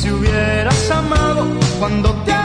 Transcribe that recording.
Si hubieras amado cuando te